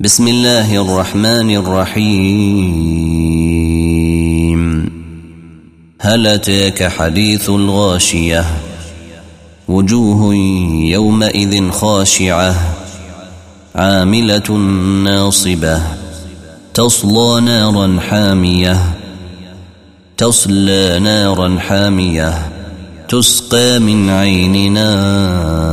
بسم الله الرحمن الرحيم. هل أتاك حديث الغاشية؟ وجوه يومئذ خاشعة. عاملة ناصبة. تصلى نارا حامية. تصلى نارا حامية. تسقى من عين نانية.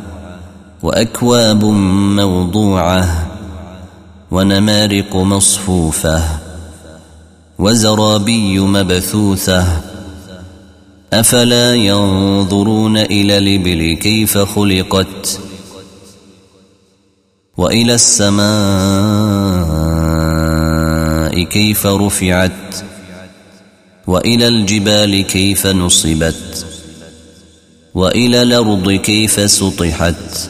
وأكواب موضوعة ونمارق مصفوفة وزرابي مبثوثة أفلا ينظرون إلى الإبل كيف خلقت وإلى السماء كيف رفعت وإلى الجبال كيف نصبت وإلى الأرض كيف سطحت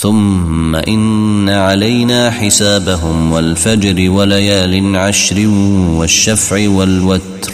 ثم إن علينا حسابهم والفجر وليال عشر والشفع والوتر.